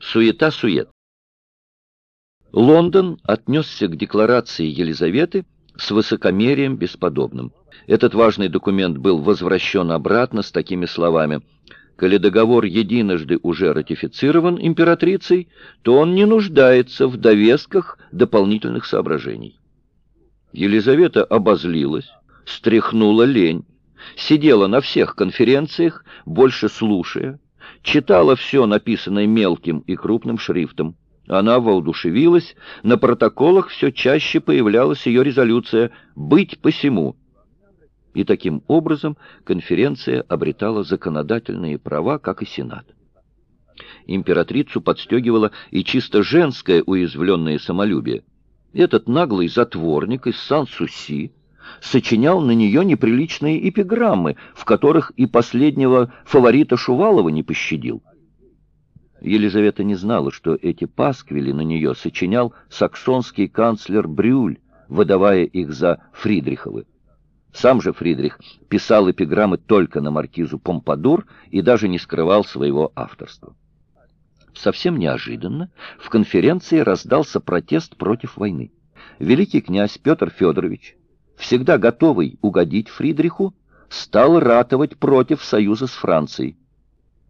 Суета-сует. Лондон отнесся к декларации Елизаветы с высокомерием бесподобным. Этот важный документ был возвращен обратно с такими словами «Коли договор единожды уже ратифицирован императрицей, то он не нуждается в довесках дополнительных соображений». Елизавета обозлилась, стряхнула лень, сидела на всех конференциях, больше слушая, читала все написанное мелким и крупным шрифтом. Она воодушевилась, на протоколах все чаще появлялась ее резолюция «быть посему». И таким образом конференция обретала законодательные права, как и Сенат. Императрицу подстегивало и чисто женское уязвленное самолюбие. Этот наглый затворник из Сан-Суси сочинял на нее неприличные эпиграммы, в которых и последнего фаворита Шувалова не пощадил. Елизавета не знала, что эти пасквили на нее сочинял саксонский канцлер Брюль, выдавая их за Фридриховы. Сам же Фридрих писал эпиграммы только на маркизу Помпадур и даже не скрывал своего авторства. Совсем неожиданно в конференции раздался протест против войны. Великий князь Петр Федорович, всегда готовый угодить Фридриху, стал ратовать против союза с Францией.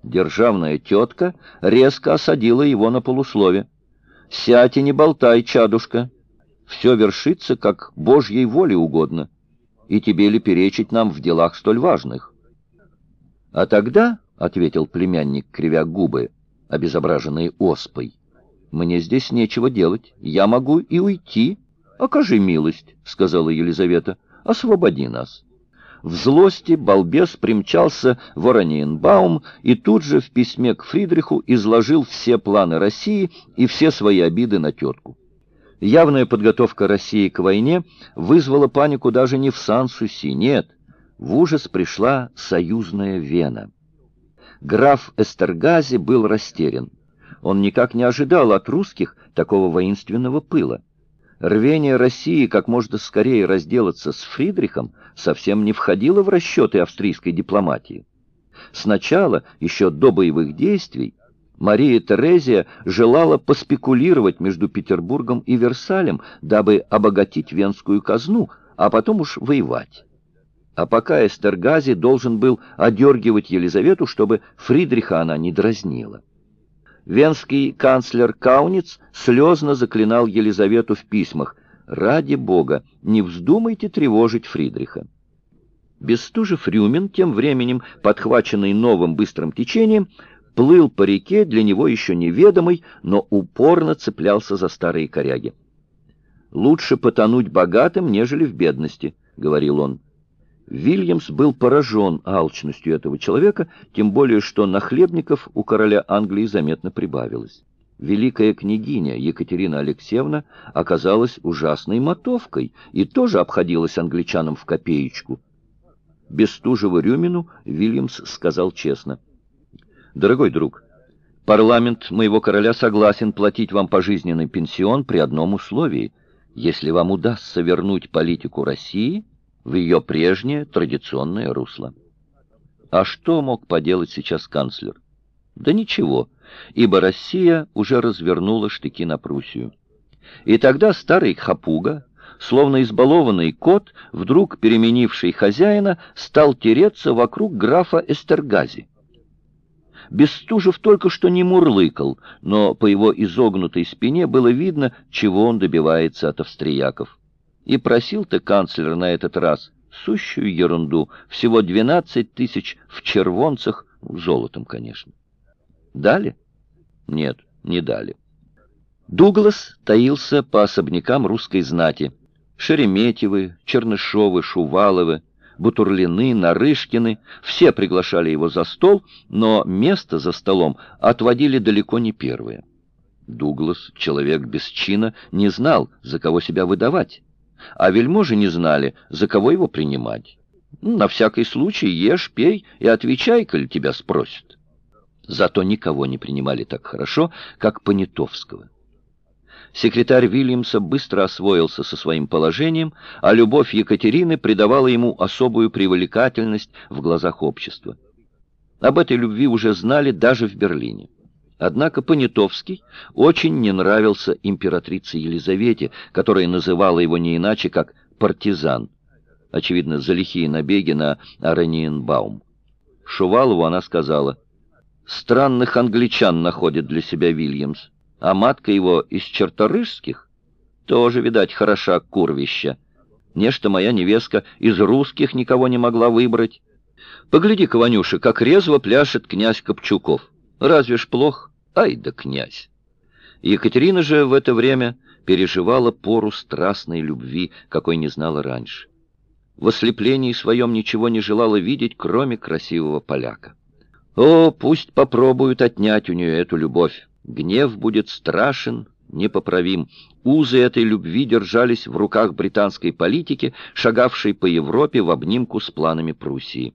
Державная тетка резко осадила его на полуслове. «Сядь и не болтай, чадушка. Все вершится, как Божьей воле угодно, и тебе ли перечить нам в делах столь важных?» «А тогда, — ответил племянник, кривя губы, обезображенные оспой, — мне здесь нечего делать, я могу и уйти. Окажи милость, — сказала Елизавета, — освободи нас». В злости балбес примчался в Ораниенбаум и тут же в письме к Фридриху изложил все планы России и все свои обиды на тетку. Явная подготовка России к войне вызвала панику даже не в Сан-Суси, нет, в ужас пришла союзная Вена. Граф Эстергази был растерян. Он никак не ожидал от русских такого воинственного пыла. Рвение России как можно скорее разделаться с Фридрихом совсем не входило в расчеты австрийской дипломатии. Сначала, еще до боевых действий, Мария Терезия желала поспекулировать между Петербургом и Версалем, дабы обогатить венскую казну, а потом уж воевать. А пока Эстергази должен был одергивать Елизавету, чтобы Фридриха она не дразнила. Венский канцлер Кауниц слезно заклинал Елизавету в письмах «Ради Бога, не вздумайте тревожить Фридриха». Бестужев-Рюмин, тем временем, подхваченный новым быстрым течением, плыл по реке, для него еще неведомый, но упорно цеплялся за старые коряги. «Лучше потонуть богатым, нежели в бедности», — говорил он. Вильямс был поражен алчностью этого человека, тем более что нахлебников у короля Англии заметно прибавилось. Великая княгиня Екатерина Алексеевна оказалась ужасной мотовкой и тоже обходилась англичанам в копеечку. Бестужева-Рюмину Вильямс сказал честно. «Дорогой друг, парламент моего короля согласен платить вам пожизненный пенсион при одном условии. Если вам удастся вернуть политику России в ее прежнее традиционное русло. А что мог поделать сейчас канцлер? Да ничего, ибо Россия уже развернула штыки на Пруссию. И тогда старый Хапуга, словно избалованный кот, вдруг переменивший хозяина, стал тереться вокруг графа Эстергази. Бестужев только что не мурлыкал, но по его изогнутой спине было видно, чего он добивается от австрияков. И просил-то канцлер на этот раз сущую ерунду, всего 12 тысяч в червонцах, золотом, конечно. Дали? Нет, не дали. Дуглас таился по особнякам русской знати. Шереметьевы, Чернышовы, Шуваловы, Бутурлины, Нарышкины — все приглашали его за стол, но место за столом отводили далеко не первые. Дуглас, человек без чина, не знал, за кого себя выдавать а вельможи не знали, за кого его принимать. Ну, на всякий случай ешь, пей и отвечай, коль тебя спросят. Зато никого не принимали так хорошо, как Понятовского. Секретарь Вильямса быстро освоился со своим положением, а любовь Екатерины придавала ему особую привлекательность в глазах общества. Об этой любви уже знали даже в Берлине. Однако Понятовский очень не нравился императрице Елизавете, которая называла его не иначе, как «партизан», очевидно, за лихие набеги на Орениенбаум. Шувалову она сказала, «Странных англичан находит для себя Вильямс, а матка его из черторыжских тоже, видать, хороша курвища. Нечто моя невестка из русских никого не могла выбрать. Погляди-ка, как резво пляшет князь Копчуков. Разве ж плохо? Ай да князь! Екатерина же в это время переживала пору страстной любви, какой не знала раньше. В ослеплении своем ничего не желала видеть, кроме красивого поляка. О, пусть попробуют отнять у нее эту любовь. Гнев будет страшен, непоправим. Узы этой любви держались в руках британской политики, шагавшей по Европе в обнимку с планами Пруссии.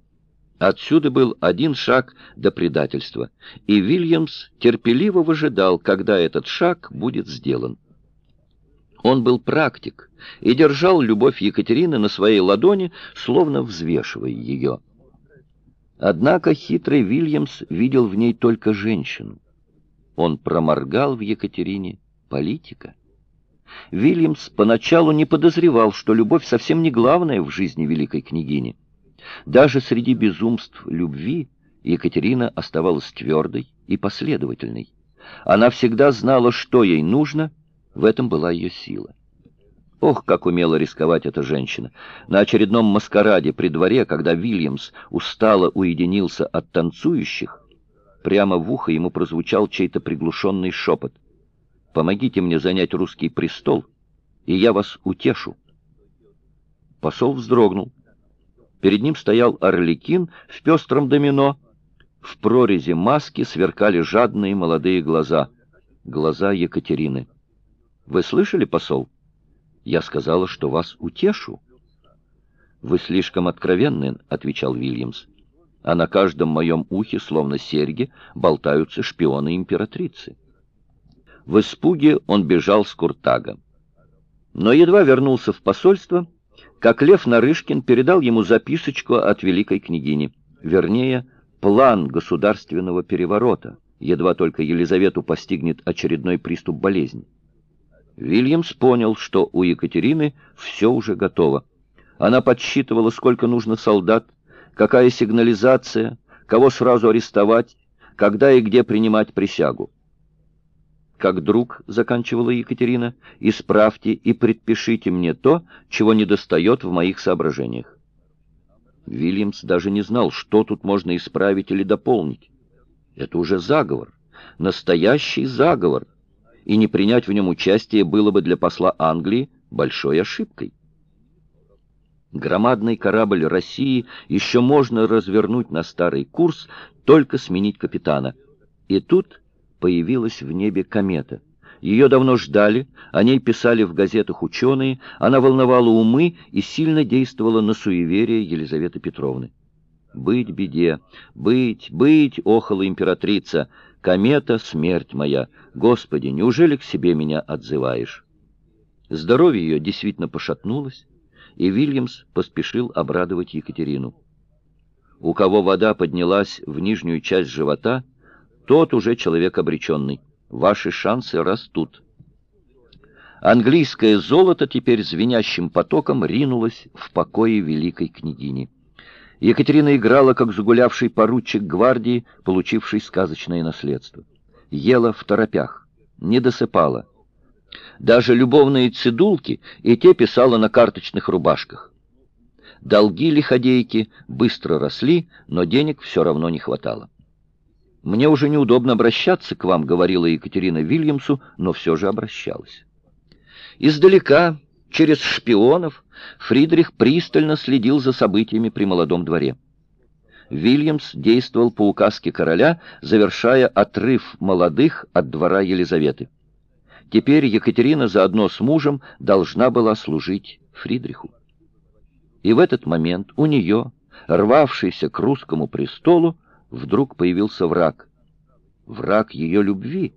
Отсюда был один шаг до предательства, и Вильямс терпеливо выжидал, когда этот шаг будет сделан. Он был практик и держал любовь Екатерины на своей ладони, словно взвешивая ее. Однако хитрый Вильямс видел в ней только женщину. Он проморгал в Екатерине политика. Вильямс поначалу не подозревал, что любовь совсем не главное в жизни великой княгини. Даже среди безумств любви Екатерина оставалась твердой и последовательной. Она всегда знала, что ей нужно, в этом была ее сила. Ох, как умела рисковать эта женщина! На очередном маскараде при дворе, когда Вильямс устало уединился от танцующих, прямо в ухо ему прозвучал чей-то приглушенный шепот. «Помогите мне занять русский престол, и я вас утешу». Посол вздрогнул. Перед ним стоял Орликин в пестром домино. В прорези маски сверкали жадные молодые глаза. Глаза Екатерины. «Вы слышали, посол? Я сказала, что вас утешу». «Вы слишком откровенны», — отвечал Вильямс. «А на каждом моем ухе, словно серьги, болтаются шпионы императрицы». В испуге он бежал с Куртага. Но едва вернулся в посольство, как Лев Нарышкин передал ему записочку от великой княгини, вернее, план государственного переворота, едва только Елизавету постигнет очередной приступ болезни. Вильямс понял, что у Екатерины все уже готово. Она подсчитывала, сколько нужно солдат, какая сигнализация, кого сразу арестовать, когда и где принимать присягу как друг, — заканчивала Екатерина, — исправьте и предпишите мне то, чего недостает в моих соображениях. Вильямс даже не знал, что тут можно исправить или дополнить. Это уже заговор, настоящий заговор, и не принять в нем участие было бы для посла Англии большой ошибкой. Громадный корабль России еще можно развернуть на старый курс, только сменить капитана. И тут появилась в небе комета. Ее давно ждали, о ней писали в газетах ученые, она волновала умы и сильно действовала на суеверие Елизаветы Петровны. «Быть беде! Быть, быть!» — охала императрица. «Комета — смерть моя! Господи, неужели к себе меня отзываешь?» Здоровье ее действительно пошатнулось, и Вильямс поспешил обрадовать Екатерину. У кого вода поднялась в нижнюю часть живота — тот уже человек обреченный. Ваши шансы растут. Английское золото теперь звенящим потоком ринулось в покое великой княгини. Екатерина играла, как загулявший поручик гвардии, получивший сказочное наследство. Ела в торопях, не досыпала. Даже любовные цедулки и те писала на карточных рубашках. Долги лиходейки быстро росли, но денег все равно не хватало. «Мне уже неудобно обращаться к вам», — говорила Екатерина Вильямсу, но все же обращалась. Издалека, через шпионов, Фридрих пристально следил за событиями при молодом дворе. Вильямс действовал по указке короля, завершая отрыв молодых от двора Елизаветы. Теперь Екатерина заодно с мужем должна была служить Фридриху. И в этот момент у нее, рвавшийся к русскому престолу, вдруг появился враг. Враг ее любви.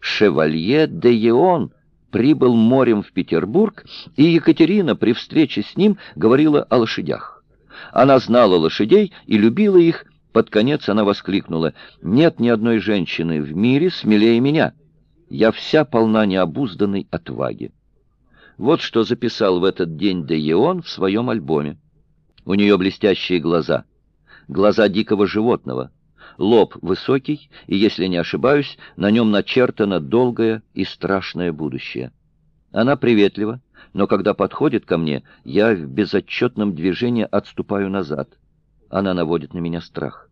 Шевалье де Еон прибыл морем в Петербург, и Екатерина при встрече с ним говорила о лошадях. Она знала лошадей и любила их, Под конец она воскликнула, «Нет ни одной женщины в мире смелее меня. Я вся полна необузданной отваги». Вот что записал в этот день Деион в своем альбоме. У нее блестящие глаза, глаза дикого животного, лоб высокий, и, если не ошибаюсь, на нем начертано долгое и страшное будущее. Она приветлива, но когда подходит ко мне, я в безотчетном движении отступаю назад. Она наводит на меня страх.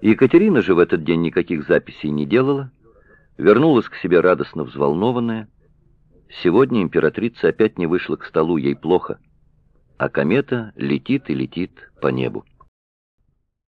Екатерина же в этот день никаких записей не делала, вернулась к себе радостно взволнованная. Сегодня императрица опять не вышла к столу, ей плохо, а комета летит и летит по небу.